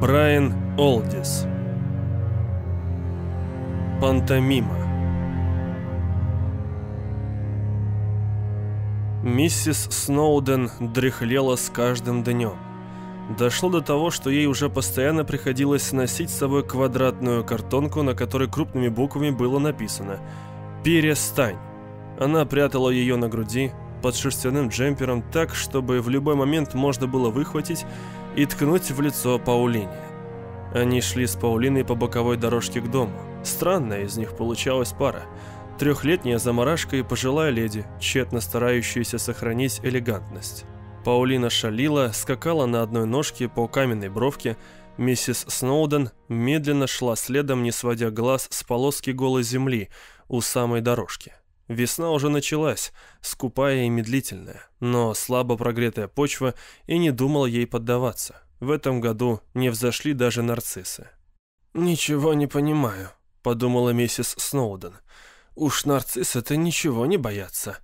Брайан Олдис Пантомима Миссис Сноуден дряхлела с каждым днем. Дошло до того, что ей уже постоянно приходилось носить с собой квадратную картонку, на которой крупными буквами было написано «Перестань». Она прятала ее на груди, под шерстяным джемпером так, чтобы в любой момент можно было выхватить и ткнуть в лицо Паулине. Они шли с Паулиной по боковой дорожке к дому. Странная из них получалась пара. Трехлетняя заморашка и пожилая леди, тщетно старающаяся сохранить элегантность. Паулина шалила, скакала на одной ножке по каменной бровке. Миссис Сноуден медленно шла следом, не сводя глаз с полоски голой земли у самой дорожки. Весна уже началась, скупая и медлительная, но слабо прогретая почва и не думала ей поддаваться. В этом году не взошли даже нарциссы. «Ничего не понимаю», — подумала миссис Сноуден. «Уж нарциссы-то ничего не боятся».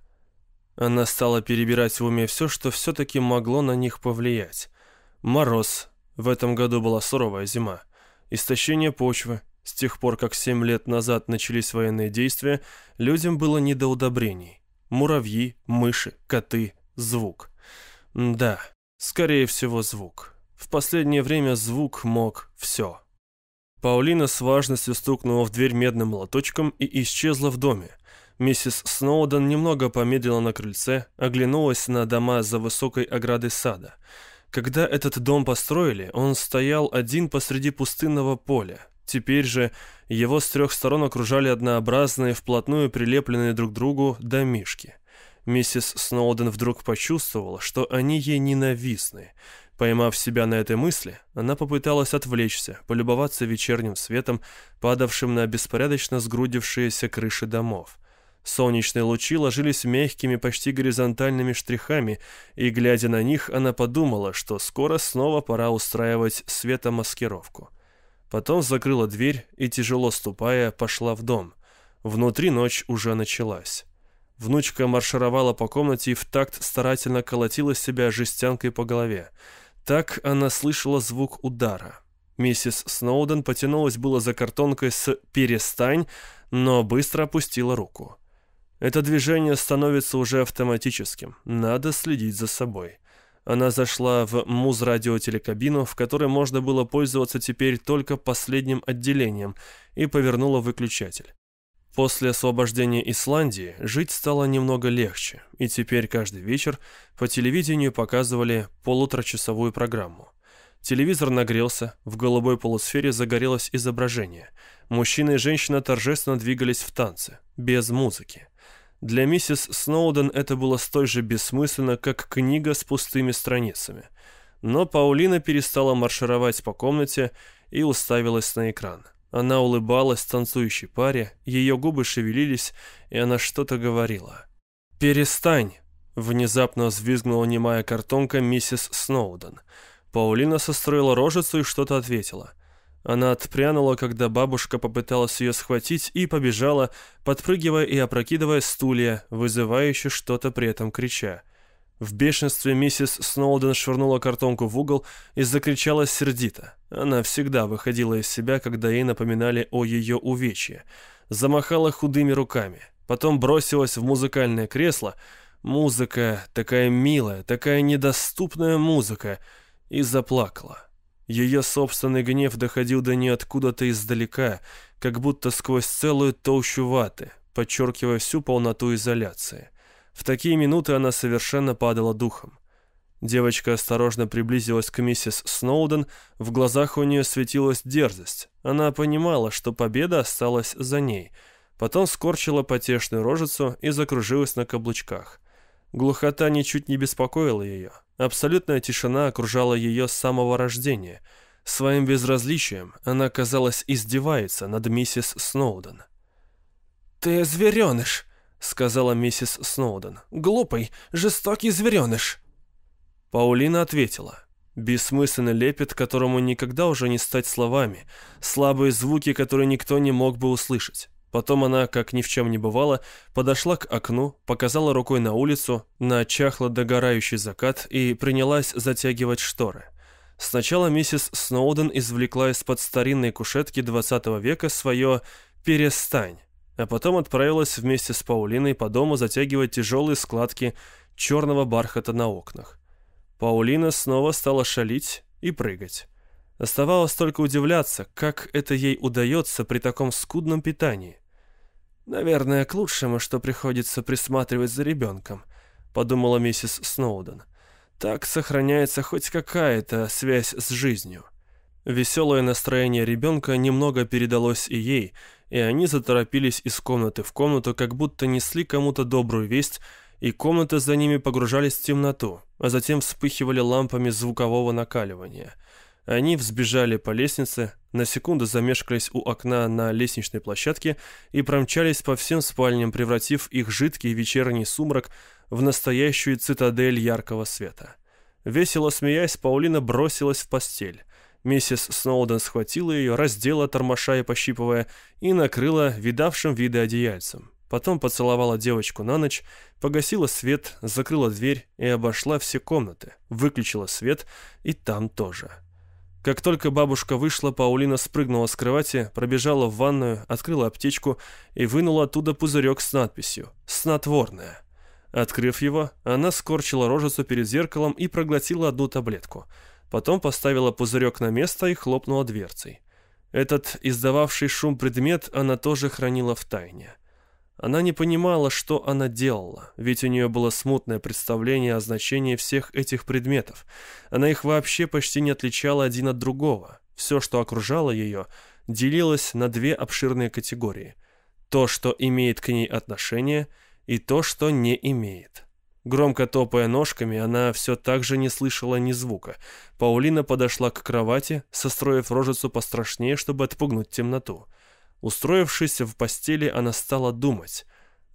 Она стала перебирать в уме все, что все-таки могло на них повлиять. Мороз. В этом году была суровая зима. Истощение почвы, с тех пор, как семь лет назад начались военные действия, людям было не до удобрений. Муравьи, мыши, коты, звук. Да, скорее всего, звук. В последнее время звук мог все. Паулина с важностью стукнула в дверь медным молоточком и исчезла в доме. Миссис Сноуден немного помедлила на крыльце, оглянулась на дома за высокой оградой сада. Когда этот дом построили, он стоял один посреди пустынного поля, Теперь же его с трех сторон окружали однообразные, вплотную прилепленные друг к другу домишки. Миссис Сноуден вдруг почувствовала, что они ей ненавистны. Поймав себя на этой мысли, она попыталась отвлечься, полюбоваться вечерним светом, падавшим на беспорядочно сгрудившиеся крыши домов. Солнечные лучи ложились мягкими, почти горизонтальными штрихами, и, глядя на них, она подумала, что скоро снова пора устраивать светомаскировку. Потом закрыла дверь и, тяжело ступая, пошла в дом. Внутри ночь уже началась. Внучка маршировала по комнате и в такт старательно колотила себя жестянкой по голове. Так она слышала звук удара. Миссис Сноуден потянулась было за картонкой с «перестань», но быстро опустила руку. Это движение становится уже автоматическим. Надо следить за собой. Она зашла в муз-радиотелекабину, в которой можно было пользоваться теперь только последним отделением, и повернула выключатель. После освобождения Исландии жить стало немного легче, и теперь каждый вечер по телевидению показывали полуторачасовую программу. Телевизор нагрелся, в голубой полусфере загорелось изображение. Мужчина и женщина торжественно двигались в танце, без музыки. Для миссис Сноуден это было столь же бессмысленно, как книга с пустыми страницами. Но Паулина перестала маршировать по комнате и уставилась на экран. Она улыбалась танцующей паре, ее губы шевелились, и она что-то говорила. «Перестань!» — внезапно взвизгнула немая картонка миссис Сноуден. Паулина состроила рожицу и что-то ответила. Она отпрянула, когда бабушка попыталась ее схватить и побежала, подпрыгивая и опрокидывая стулья, вызывающе что-то при этом крича. В бешенстве миссис Сноуден швырнула картонку в угол и закричала сердито. Она всегда выходила из себя, когда ей напоминали о ее увечье. Замахала худыми руками. Потом бросилась в музыкальное кресло. Музыка, такая милая, такая недоступная музыка. И заплакала. Ее собственный гнев доходил до нее откуда-то издалека, как будто сквозь целую толщу ваты, подчеркивая всю полноту изоляции. В такие минуты она совершенно падала духом. Девочка осторожно приблизилась к миссис Сноуден, в глазах у нее светилась дерзость. Она понимала, что победа осталась за ней. Потом скорчила потешную рожицу и закружилась на каблучках. Глухота ничуть не беспокоила ее. Абсолютная тишина окружала ее с самого рождения. Своим безразличием она, казалось, издевается над миссис Сноуден. «Ты звереныш», — сказала миссис Сноуден. «Глупый, жестокий звереныш». Паулина ответила. Бессмысленный лепет, которому никогда уже не стать словами, слабые звуки, которые никто не мог бы услышать. Потом она, как ни в чем не бывало, подошла к окну, показала рукой на улицу, на чахло догорающий закат и принялась затягивать шторы. Сначала миссис Сноуден извлекла из-под старинной кушетки 20 века свое «перестань», а потом отправилась вместе с Паулиной по дому затягивать тяжелые складки черного бархата на окнах. Паулина снова стала шалить и прыгать. Оставалось только удивляться, как это ей удается при таком скудном питании. «Наверное, к лучшему, что приходится присматривать за ребенком», — подумала миссис Сноуден. «Так сохраняется хоть какая-то связь с жизнью». Веселое настроение ребенка немного передалось и ей, и они заторопились из комнаты в комнату, как будто несли кому-то добрую весть, и комнаты за ними погружались в темноту, а затем вспыхивали лампами звукового накаливания. Они взбежали по лестнице, на секунду замешкались у окна на лестничной площадке и промчались по всем спальням, превратив их жидкий вечерний сумрак в настоящую цитадель яркого света. Весело смеясь, Паулина бросилась в постель. Миссис Сноуден схватила ее, раздела, тормоша и пощипывая, и накрыла видавшим виды одеяльцем. Потом поцеловала девочку на ночь, погасила свет, закрыла дверь и обошла все комнаты, выключила свет и там тоже. Как только бабушка вышла, Паулина спрыгнула с кровати, пробежала в ванную, открыла аптечку и вынула оттуда пузырек с надписью «Снотворное». Открыв его, она скорчила рожицу перед зеркалом и проглотила одну таблетку. Потом поставила пузырек на место и хлопнула дверцей. Этот издававший шум предмет она тоже хранила в тайне. Она не понимала, что она делала, ведь у нее было смутное представление о значении всех этих предметов. Она их вообще почти не отличала один от другого. Все, что окружало ее, делилось на две обширные категории. То, что имеет к ней отношение, и то, что не имеет. Громко топая ножками, она все так же не слышала ни звука. Паулина подошла к кровати, состроив рожицу пострашнее, чтобы отпугнуть темноту. Устроившись в постели, она стала думать,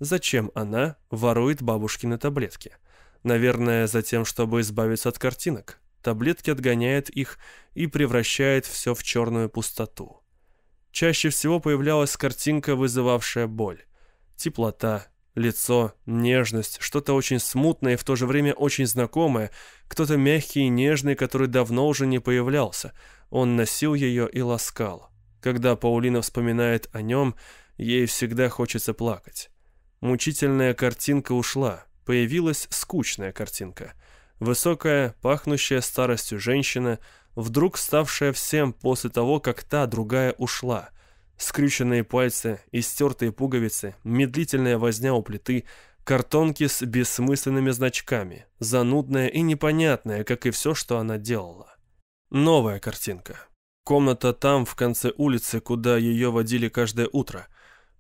зачем она ворует бабушкины таблетки. Наверное, за тем, чтобы избавиться от картинок. Таблетки отгоняют их и превращают все в черную пустоту. Чаще всего появлялась картинка, вызывавшая боль. Теплота, лицо, нежность, что-то очень смутное и в то же время очень знакомое, кто-то мягкий и нежный, который давно уже не появлялся. Он носил ее и ласкал. Когда Паулина вспоминает о нем, ей всегда хочется плакать. Мучительная картинка ушла, появилась скучная картинка. Высокая, пахнущая старостью женщина, вдруг ставшая всем после того, как та другая ушла. Скрюченные пальцы, истертые пуговицы, медлительная возня у плиты, картонки с бессмысленными значками, занудная и непонятная, как и все, что она делала. Новая картинка. Комната там, в конце улицы, куда ее водили каждое утро.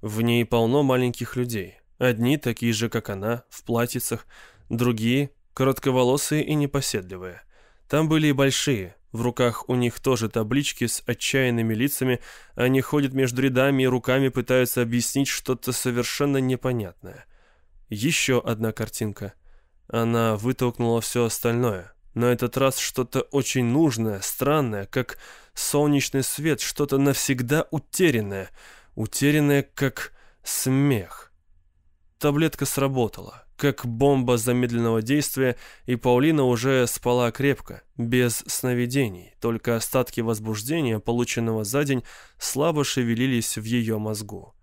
В ней полно маленьких людей. Одни такие же, как она, в платьицах, другие – коротковолосые и непоседливые. Там были и большие, в руках у них тоже таблички с отчаянными лицами, они ходят между рядами и руками пытаются объяснить что-то совершенно непонятное. Еще одна картинка. Она вытолкнула все остальное. На этот раз что-то очень нужное, странное, как солнечный свет, что-то навсегда утерянное, утерянное, как смех. Таблетка сработала, как бомба замедленного действия, и Паулина уже спала крепко, без сновидений, только остатки возбуждения, полученного за день, слабо шевелились в ее мозгу.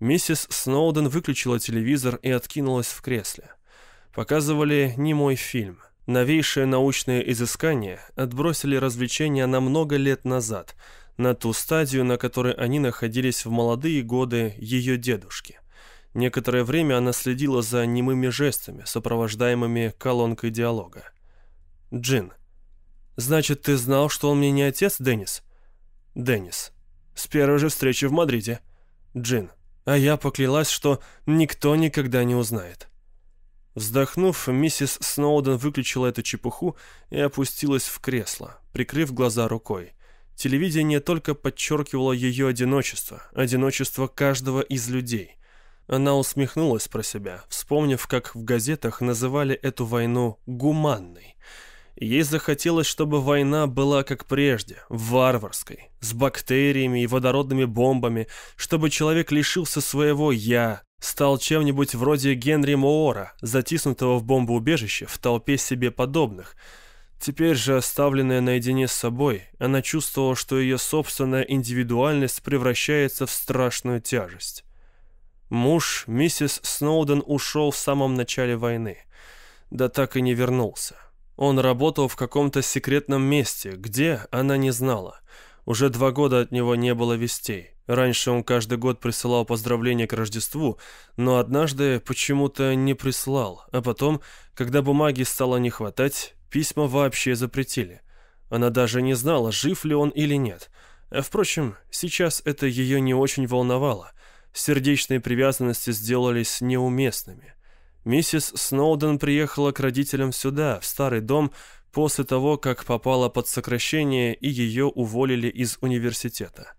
Миссис Сноуден выключила телевизор и откинулась в кресле. Показывали немой фильм — Новейшие научные изыскания отбросили развлечения на много лет назад, на ту стадию, на которой они находились в молодые годы ее дедушки. Некоторое время она следила за немыми жестами, сопровождаемыми колонкой диалога. «Джин, значит, ты знал, что он мне не отец, Деннис?» «Деннис, с первой же встречи в Мадриде». «Джин, а я поклялась, что никто никогда не узнает». Вздохнув, миссис Сноуден выключила эту чепуху и опустилась в кресло, прикрыв глаза рукой. Телевидение только подчеркивало ее одиночество, одиночество каждого из людей. Она усмехнулась про себя, вспомнив, как в газетах называли эту войну «гуманной». Ей захотелось, чтобы война была как прежде, варварской, с бактериями и водородными бомбами, чтобы человек лишился своего «я», стал чем-нибудь вроде Генри Моора, затиснутого в бомбоубежище в толпе себе подобных. Теперь же, оставленная наедине с собой, она чувствовала, что ее собственная индивидуальность превращается в страшную тяжесть. Муж, миссис Сноуден, ушел в самом начале войны, да так и не вернулся. Он работал в каком-то секретном месте, где, она не знала. Уже два года от него не было вестей. Раньше он каждый год присылал поздравления к Рождеству, но однажды почему-то не прислал, а потом, когда бумаги стало не хватать, Письма вообще запретили. Она даже не знала, жив ли он или нет. А впрочем, сейчас это ее не очень волновало. Сердечные привязанности сделались неуместными. Миссис Сноуден приехала к родителям сюда, в старый дом, после того, как попала под сокращение и ее уволили из университета.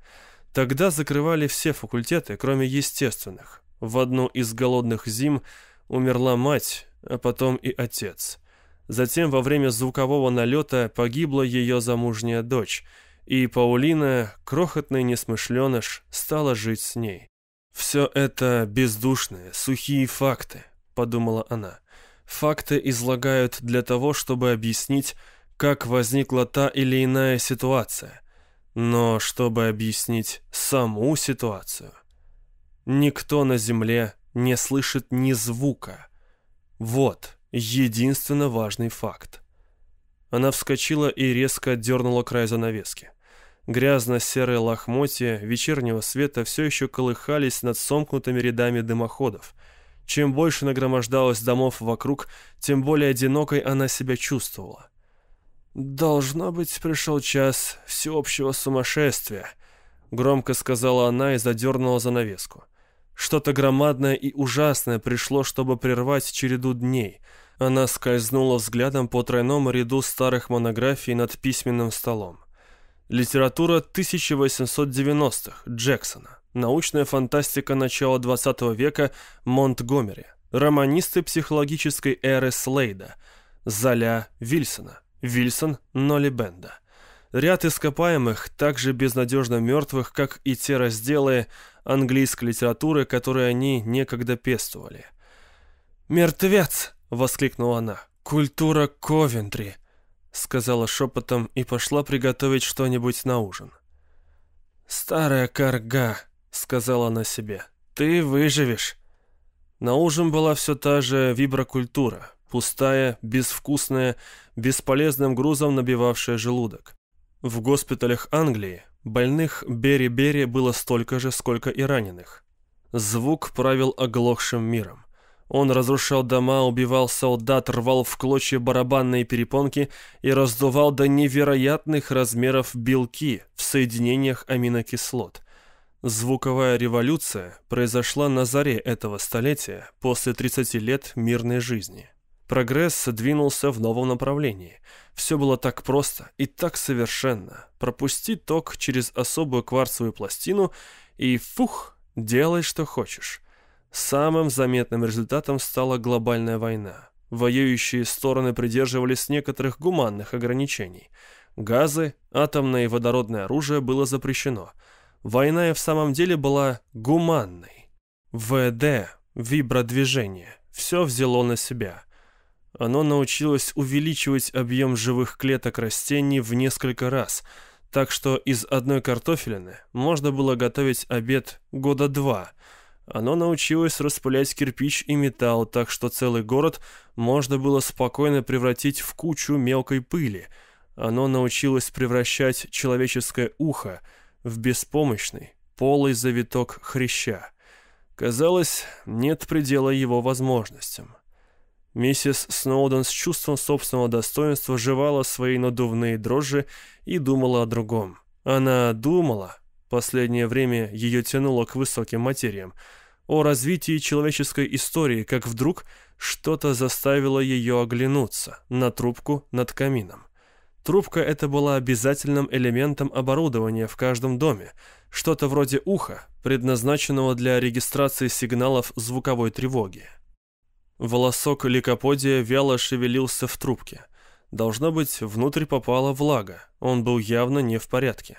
Тогда закрывали все факультеты, кроме естественных. В одну из голодных зим умерла мать, а потом и отец. Затем во время звукового налета погибла ее замужняя дочь, и Паулина, крохотный несмышленыш, стала жить с ней. «Все это бездушные, сухие факты», — подумала она. «Факты излагают для того, чтобы объяснить, как возникла та или иная ситуация. Но чтобы объяснить саму ситуацию, никто на Земле не слышит ни звука. Вот единственно важный факт. Она вскочила и резко дернула край занавески. Грязно-серые лохмотья вечернего света все еще колыхались над сомкнутыми рядами дымоходов. Чем больше нагромождалось домов вокруг, тем более одинокой она себя чувствовала. «Должно быть, пришел час всеобщего сумасшествия», — громко сказала она и задернула занавеску. Что-то громадное и ужасное пришло, чтобы прервать череду дней — она скользнула взглядом по тройному ряду старых монографий над письменным столом. Литература 1890-х Джексона. Научная фантастика начала 20 века Монтгомери. Романисты психологической эры Слейда. Золя Вильсона. Вильсон Нолли Бенда. Ряд ископаемых, также безнадежно мертвых, как и те разделы английской литературы, которые они некогда пестовали. «Мертвец!» воскликнула она. «Культура Ковентри!» сказала шепотом и пошла приготовить что-нибудь на ужин. «Старая карга», — сказала она себе, — «ты выживешь». На ужин была все та же виброкультура, пустая, безвкусная, бесполезным грузом набивавшая желудок. В госпиталях Англии больных Бери-Бери было столько же, сколько и раненых. Звук правил оглохшим миром. Он разрушал дома, убивал солдат, рвал в клочья барабанные перепонки и раздувал до невероятных размеров белки в соединениях аминокислот. Звуковая революция произошла на заре этого столетия, после 30 лет мирной жизни. Прогресс двинулся в новом направлении. Все было так просто и так совершенно. Пропусти ток через особую кварцевую пластину и фух, делай что хочешь. Самым заметным результатом стала глобальная война. Воюющие стороны придерживались некоторых гуманных ограничений. Газы, атомное и водородное оружие было запрещено. Война и в самом деле была гуманной. ВД, вибродвижение, все взяло на себя. Оно научилось увеличивать объем живых клеток растений в несколько раз, так что из одной картофелины можно было готовить обед года два – оно научилось распылять кирпич и металл, так что целый город можно было спокойно превратить в кучу мелкой пыли. Оно научилось превращать человеческое ухо в беспомощный, полый завиток хряща. Казалось, нет предела его возможностям. Миссис Сноуден с чувством собственного достоинства жевала свои надувные дрожжи и думала о другом. Она думала, Последнее время ее тянуло к высоким материям. О развитии человеческой истории, как вдруг что-то заставило ее оглянуться на трубку над камином. Трубка эта была обязательным элементом оборудования в каждом доме, что-то вроде уха, предназначенного для регистрации сигналов звуковой тревоги. Волосок ликоподия вяло шевелился в трубке. Должно быть, внутрь попала влага, он был явно не в порядке.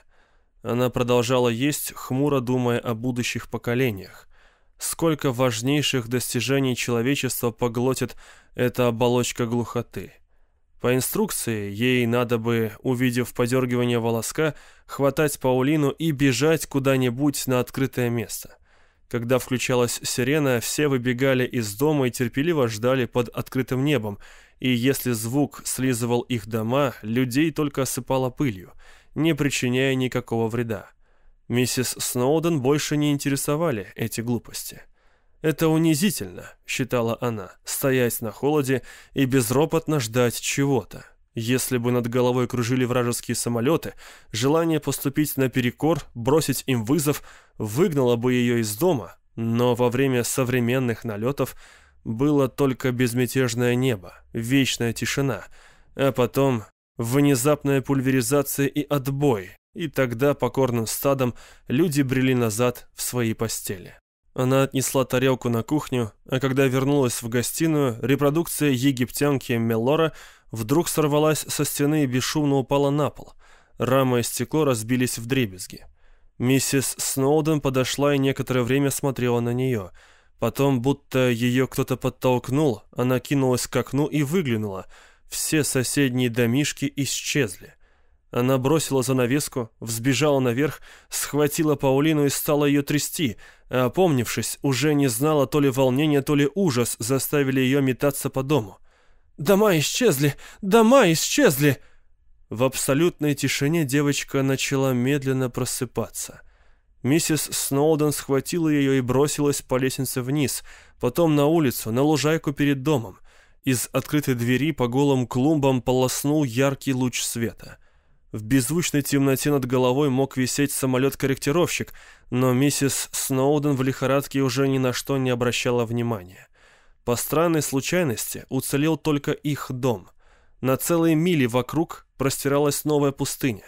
Она продолжала есть, хмуро думая о будущих поколениях. Сколько важнейших достижений человечества поглотит эта оболочка глухоты. По инструкции, ей надо бы, увидев подергивание волоска, хватать Паулину и бежать куда-нибудь на открытое место. Когда включалась сирена, все выбегали из дома и терпеливо ждали под открытым небом, и если звук слизывал их дома, людей только осыпало пылью, не причиняя никакого вреда. Миссис Сноуден больше не интересовали эти глупости. «Это унизительно», — считала она, — «стоять на холоде и безропотно ждать чего-то. Если бы над головой кружили вражеские самолеты, желание поступить наперекор, бросить им вызов, выгнало бы ее из дома, но во время современных налетов было только безмятежное небо, вечная тишина, а потом внезапная пульверизация и отбой, и тогда покорным стадом люди брели назад в свои постели. Она отнесла тарелку на кухню, а когда вернулась в гостиную, репродукция египтянки Меллора вдруг сорвалась со стены и бесшумно упала на пол. Рама и стекло разбились в дребезги. Миссис Сноуден подошла и некоторое время смотрела на нее. Потом, будто ее кто-то подтолкнул, она кинулась к окну и выглянула. Все соседние домишки исчезли. Она бросила занавеску, взбежала наверх, схватила Паулину и стала ее трясти, а опомнившись, уже не знала то ли волнение, то ли ужас заставили ее метаться по дому. «Дома исчезли! Дома исчезли!» В абсолютной тишине девочка начала медленно просыпаться. Миссис Сноуден схватила ее и бросилась по лестнице вниз, потом на улицу, на лужайку перед домом. Из открытой двери по голым клумбам полоснул яркий луч света. В беззвучной темноте над головой мог висеть самолет-корректировщик, но миссис Сноуден в лихорадке уже ни на что не обращала внимания. По странной случайности уцелел только их дом. На целые мили вокруг простиралась новая пустыня,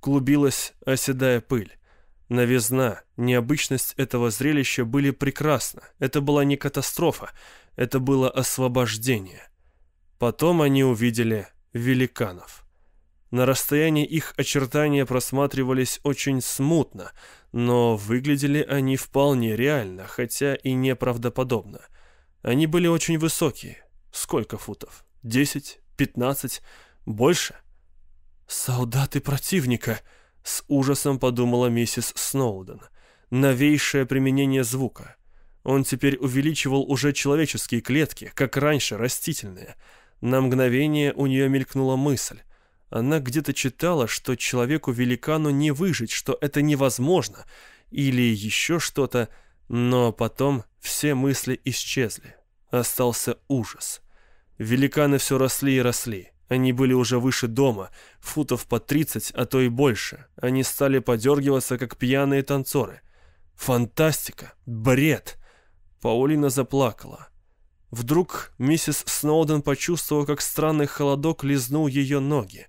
клубилась оседая пыль. Новизна, необычность этого зрелища были прекрасны. Это была не катастрофа, это было освобождение. Потом они увидели великанов. На расстоянии их очертания просматривались очень смутно, но выглядели они вполне реально, хотя и неправдоподобно. Они были очень высокие. Сколько футов? Десять? Пятнадцать? Больше? «Солдаты противника!» — с ужасом подумала миссис Сноуден. «Новейшее применение звука. Он теперь увеличивал уже человеческие клетки, как раньше растительные. На мгновение у нее мелькнула мысль. Она где-то читала, что человеку-великану не выжить, что это невозможно, или еще что-то, но потом все мысли исчезли. Остался ужас. Великаны все росли и росли. Они были уже выше дома, футов по тридцать, а то и больше. Они стали подергиваться, как пьяные танцоры. Фантастика! Бред! Паулина заплакала. Вдруг миссис Сноуден почувствовала, как странный холодок лизнул ее ноги.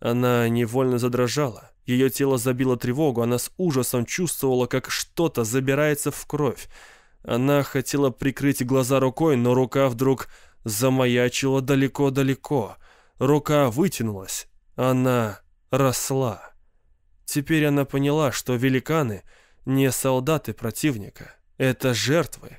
Она невольно задрожала. Ее тело забило тревогу, она с ужасом чувствовала, как что-то забирается в кровь. Она хотела прикрыть глаза рукой, но рука вдруг замаячила далеко-далеко. Рука вытянулась. Она росла. Теперь она поняла, что великаны не солдаты противника. Это жертвы.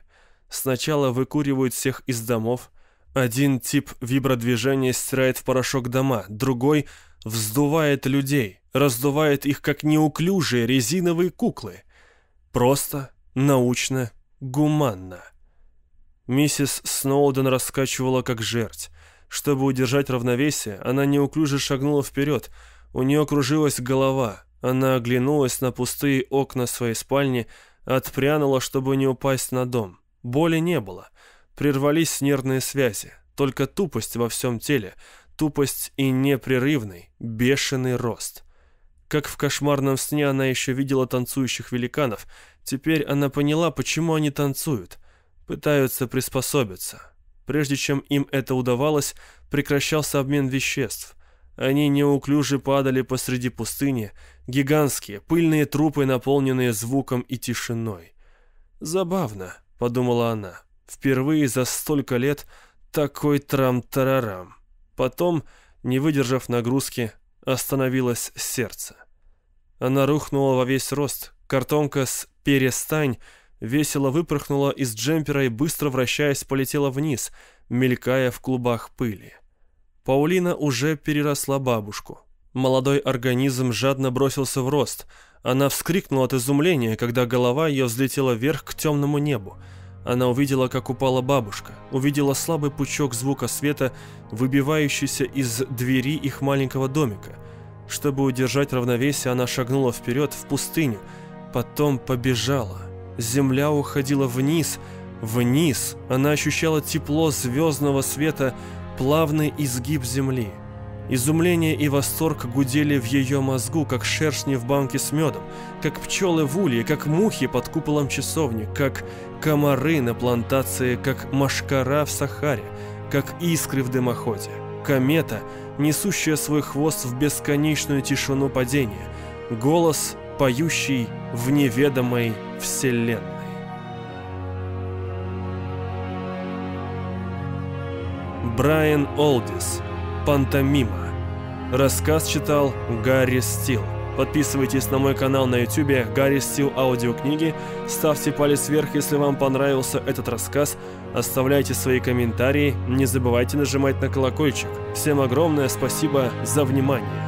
Сначала выкуривают всех из домов. Один тип вибродвижения стирает в порошок дома, другой вздувает людей, раздувает их как неуклюжие резиновые куклы. Просто, научно, гуманно. Миссис Сноуден раскачивала как жерть. Чтобы удержать равновесие, она неуклюже шагнула вперед. У нее кружилась голова. Она оглянулась на пустые окна своей спальни, отпрянула, чтобы не упасть на дом. Боли не было. Прервались нервные связи. Только тупость во всем теле. Тупость и непрерывный, бешеный рост. Как в кошмарном сне она еще видела танцующих великанов. Теперь она поняла, почему они танцуют. Пытаются приспособиться. Прежде чем им это удавалось, прекращался обмен веществ. Они неуклюже падали посреди пустыни, гигантские, пыльные трупы, наполненные звуком и тишиной. Забавно, подумала она. Впервые за столько лет такой трам-тарарам. Потом, не выдержав нагрузки, остановилось сердце. Она рухнула во весь рост. Картонка с «перестань» весело выпорхнула из джемпера и, быстро вращаясь, полетела вниз, мелькая в клубах пыли. Паулина уже переросла бабушку. Молодой организм жадно бросился в рост. Она вскрикнула от изумления, когда голова ее взлетела вверх к темному небу. Она увидела, как упала бабушка, увидела слабый пучок звука света, выбивающийся из двери их маленького домика. Чтобы удержать равновесие, она шагнула вперед в пустыню, потом побежала. Земля уходила вниз, вниз. Она ощущала тепло звездного света, плавный изгиб земли. Изумление и восторг гудели в ее мозгу, как шершни в банке с медом, как пчелы в улье, как мухи под куполом часовни, как комары на плантации, как машкара в Сахаре, как искры в дымоходе, комета, несущая свой хвост в бесконечную тишину падения, голос, поющий в неведомой вселенной. Брайан Олдис Пантомима. Рассказ читал Гарри Стил. Подписывайтесь на мой канал на ютубе Гарри Стил аудиокниги, ставьте палец вверх, если вам понравился этот рассказ, оставляйте свои комментарии, не забывайте нажимать на колокольчик. Всем огромное спасибо за внимание.